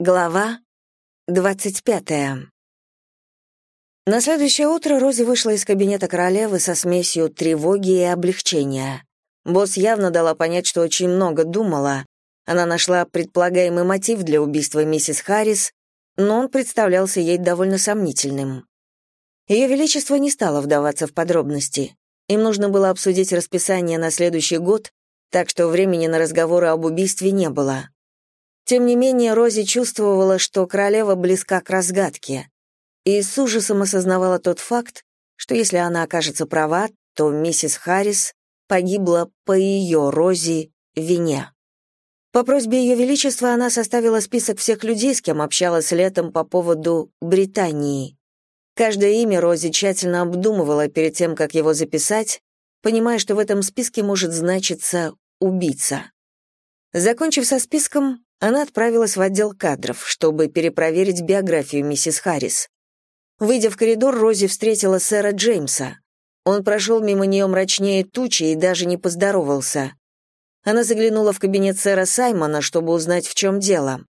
Глава 25. На следующее утро Рози вышла из кабинета королевы со смесью тревоги и облегчения. Босс явно дала понять, что очень много думала. Она нашла предполагаемый мотив для убийства миссис Харрис, но он представлялся ей довольно сомнительным. Ее Величество не стало вдаваться в подробности. Им нужно было обсудить расписание на следующий год, так что времени на разговоры об убийстве не было. Тем не менее, Рози чувствовала, что королева близка к разгадке, и с ужасом осознавала тот факт, что если она окажется права, то миссис Харрис погибла по ее, Рози, вине. По просьбе Ее Величества она составила список всех людей, с кем общалась летом по поводу Британии. Каждое имя Рози тщательно обдумывала перед тем, как его записать, понимая, что в этом списке может значиться «убийца». Закончив со списком, она отправилась в отдел кадров, чтобы перепроверить биографию миссис Харрис. Выйдя в коридор, Рози встретила сэра Джеймса. Он прошел мимо нее мрачнее тучи и даже не поздоровался. Она заглянула в кабинет сэра Саймона, чтобы узнать, в чем дело.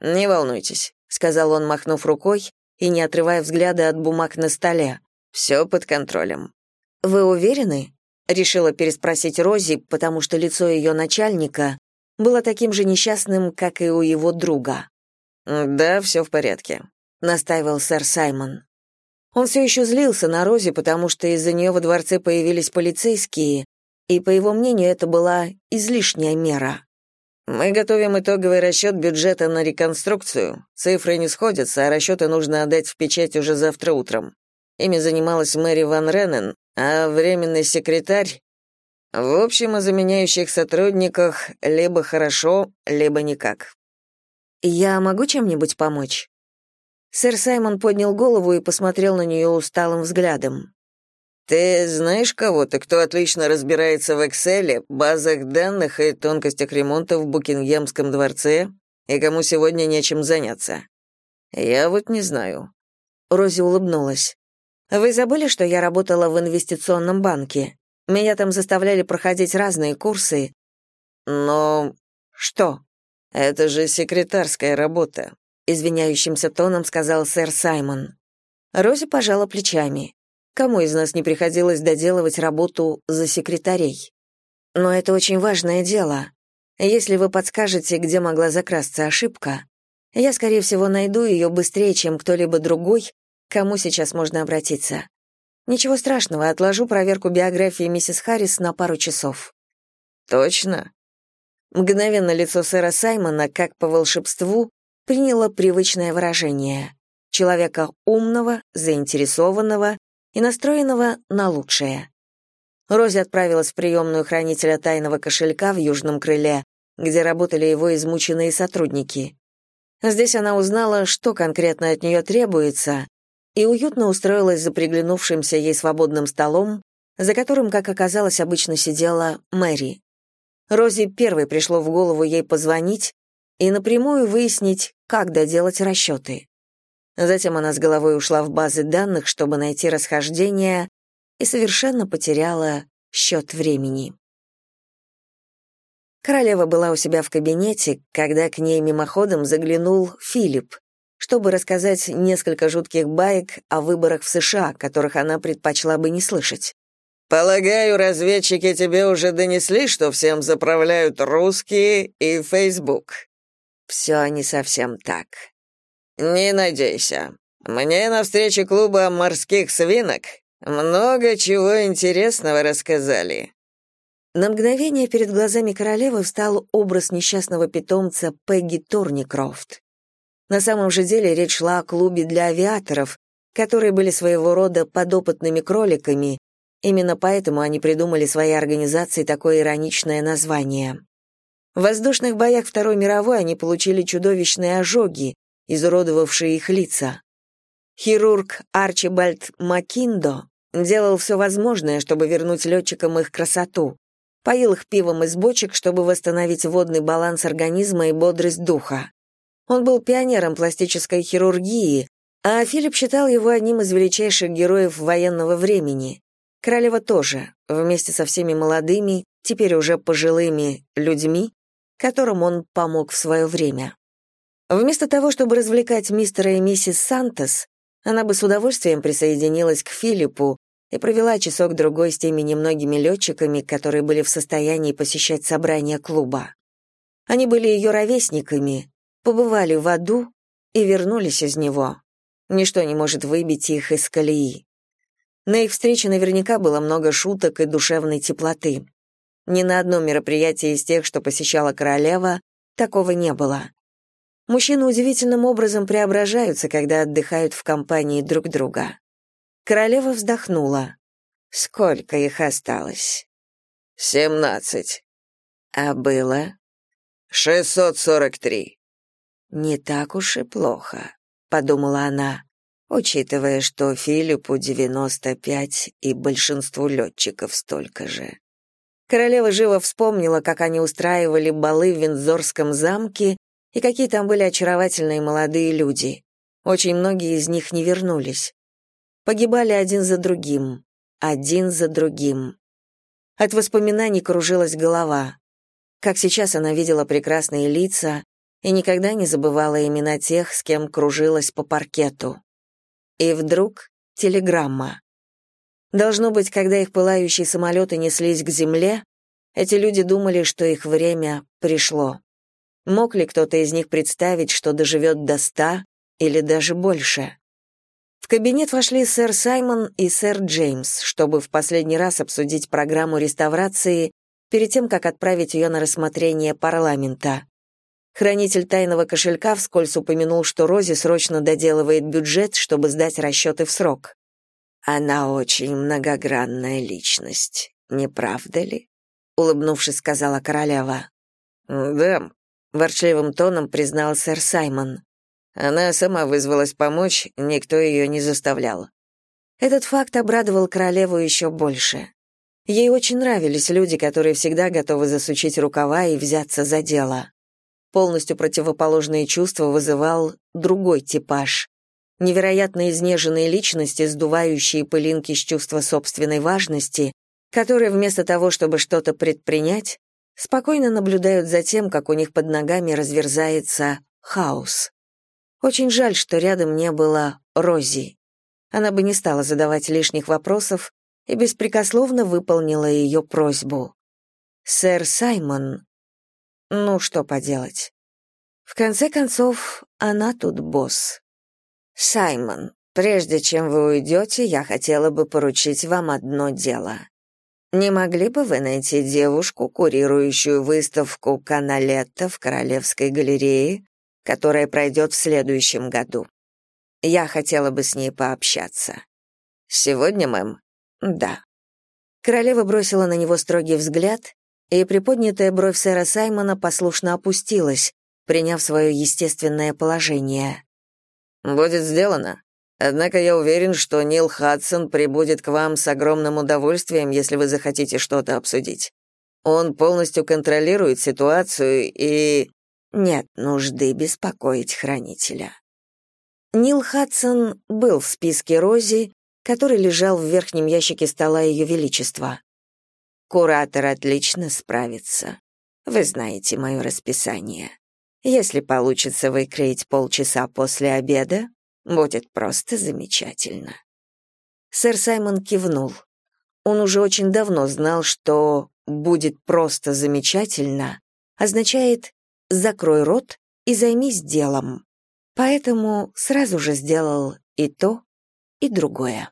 «Не волнуйтесь», — сказал он, махнув рукой и не отрывая взгляда от бумаг на столе. «Все под контролем». «Вы уверены?» — решила переспросить Рози, потому что лицо ее начальника было таким же несчастным, как и у его друга. «Да, все в порядке», — настаивал сэр Саймон. Он все еще злился на Рози, потому что из-за нее во дворце появились полицейские, и, по его мнению, это была излишняя мера. «Мы готовим итоговый расчет бюджета на реконструкцию. Цифры не сходятся, а расчеты нужно отдать в печать уже завтра утром. Ими занималась Мэри Ван Реннен, а временный секретарь в общем, о заменяющих сотрудниках либо хорошо, либо никак. Я могу чем-нибудь помочь? Сэр Саймон поднял голову и посмотрел на нее усталым взглядом. Ты знаешь кого-то, кто отлично разбирается в Excel, базах данных и тонкостях ремонта в Букингемском дворце, и кому сегодня нечем заняться? Я вот не знаю. Рози улыбнулась. Вы забыли, что я работала в инвестиционном банке? Меня там заставляли проходить разные курсы. Но что? Это же секретарская работа, извиняющимся тоном сказал сэр Саймон. Рози пожала плечами. Кому из нас не приходилось доделывать работу за секретарей? Но это очень важное дело. Если вы подскажете, где могла закрасться ошибка, я, скорее всего, найду ее быстрее, чем кто-либо другой, кому сейчас можно обратиться. Ничего страшного, отложу проверку биографии миссис Харрис на пару часов. Точно? Мгновенно лицо сэра Саймона, как по волшебству, приняло привычное выражение. Человека умного, заинтересованного и настроенного на лучшее. Рози отправилась в приемную хранителя тайного кошелька в южном крыле, где работали его измученные сотрудники. Здесь она узнала, что конкретно от нее требуется, и уютно устроилась за приглянувшимся ей свободным столом, за которым, как оказалось, обычно сидела Мэри. Рози первой пришло в голову ей позвонить и напрямую выяснить, как доделать расчеты. Затем она с головой ушла в базы данных, чтобы найти расхождения, и совершенно потеряла счет времени. Королева была у себя в кабинете, когда к ней мимоходом заглянул Филипп, чтобы рассказать несколько жутких баек о выборах в США, которых она предпочла бы не слышать. «Полагаю, разведчики тебе уже донесли, что всем заправляют русские и Фейсбук». «Все не совсем так». «Не надейся. Мне на встрече клуба морских свинок много чего интересного рассказали». На мгновение перед глазами королевы встал образ несчастного питомца Пегги Торникрофт. На самом же деле речь шла о клубе для авиаторов, которые были своего рода подопытными кроликами, именно поэтому они придумали своей организации такое ироничное название. В воздушных боях Второй мировой они получили чудовищные ожоги, изуродовавшие их лица. Хирург Арчибальд Макиндо делал все возможное, чтобы вернуть летчикам их красоту. Поил их пивом из бочек, чтобы восстановить водный баланс организма и бодрость духа. Он был пионером пластической хирургии, а Филипп считал его одним из величайших героев военного времени. Королева тоже, вместе со всеми молодыми, теперь уже пожилыми людьми, которым он помог в свое время. Вместо того, чтобы развлекать мистера и миссис Сантос, она бы с удовольствием присоединилась к Филиппу и провела часок-другой с теми немногими летчиками, которые были в состоянии посещать собрания клуба. Они были ее ровесниками, побывали в аду и вернулись из него. Ничто не может выбить их из колеи. На их встрече наверняка было много шуток и душевной теплоты. Ни на одном мероприятии из тех, что посещала королева, такого не было. Мужчины удивительным образом преображаются, когда отдыхают в компании друг друга. Королева вздохнула. Сколько их осталось? Семнадцать. А было? Шестьсот сорок три. Не так уж и плохо, подумала она, учитывая, что Филиппу девяносто пять и большинству летчиков столько же. Королева живо вспомнила, как они устраивали балы в Виндзорском замке и какие там были очаровательные молодые люди. Очень многие из них не вернулись. Погибали один за другим, один за другим. От воспоминаний кружилась голова. Как сейчас она видела прекрасные лица и никогда не забывала имена тех, с кем кружилась по паркету. И вдруг телеграмма. Должно быть, когда их пылающие самолеты неслись к земле, эти люди думали, что их время пришло. Мог ли кто-то из них представить, что доживет до ста или даже больше? В кабинет вошли сэр Саймон и сэр Джеймс, чтобы в последний раз обсудить программу реставрации перед тем, как отправить ее на рассмотрение парламента. Хранитель тайного кошелька вскользь упомянул, что Рози срочно доделывает бюджет, чтобы сдать расчеты в срок. «Она очень многогранная личность, не правда ли?» — улыбнувшись, сказала королева. «Да», — ворчливым тоном признал сэр Саймон. Она сама вызвалась помочь, никто ее не заставлял. Этот факт обрадовал королеву еще больше. Ей очень нравились люди, которые всегда готовы засучить рукава и взяться за дело. Полностью противоположные чувства вызывал другой типаж. Невероятно изнеженные личности, сдувающие пылинки с чувства собственной важности, которые вместо того, чтобы что-то предпринять, спокойно наблюдают за тем, как у них под ногами разверзается хаос. Очень жаль, что рядом не было Рози. Она бы не стала задавать лишних вопросов и беспрекословно выполнила ее просьбу. Сэр Саймон... Ну, что поделать. В конце концов, она тут босс. Саймон, прежде чем вы уйдете, я хотела бы поручить вам одно дело. Не могли бы вы найти девушку, курирующую выставку Каналетта в Королевской галерее, которая пройдет в следующем году. Я хотела бы с ней пообщаться. Сегодня, мэм? Да. Королева бросила на него строгий взгляд, и приподнятая бровь сэра Саймона послушно опустилась, приняв свое естественное положение. «Будет сделано. Однако я уверен, что Нил Хадсон прибудет к вам с огромным удовольствием, если вы захотите что-то обсудить. Он полностью контролирует ситуацию и...» Нет нужды беспокоить хранителя. Нил Хадсон был в списке Рози, который лежал в верхнем ящике стола Ее Величества. Куратор отлично справится. Вы знаете мое расписание. Если получится выкроить полчаса после обеда, будет просто замечательно. Сэр Саймон кивнул. Он уже очень давно знал, что «будет просто замечательно» означает закрой рот и займись делом. Поэтому сразу же сделал и то, и другое.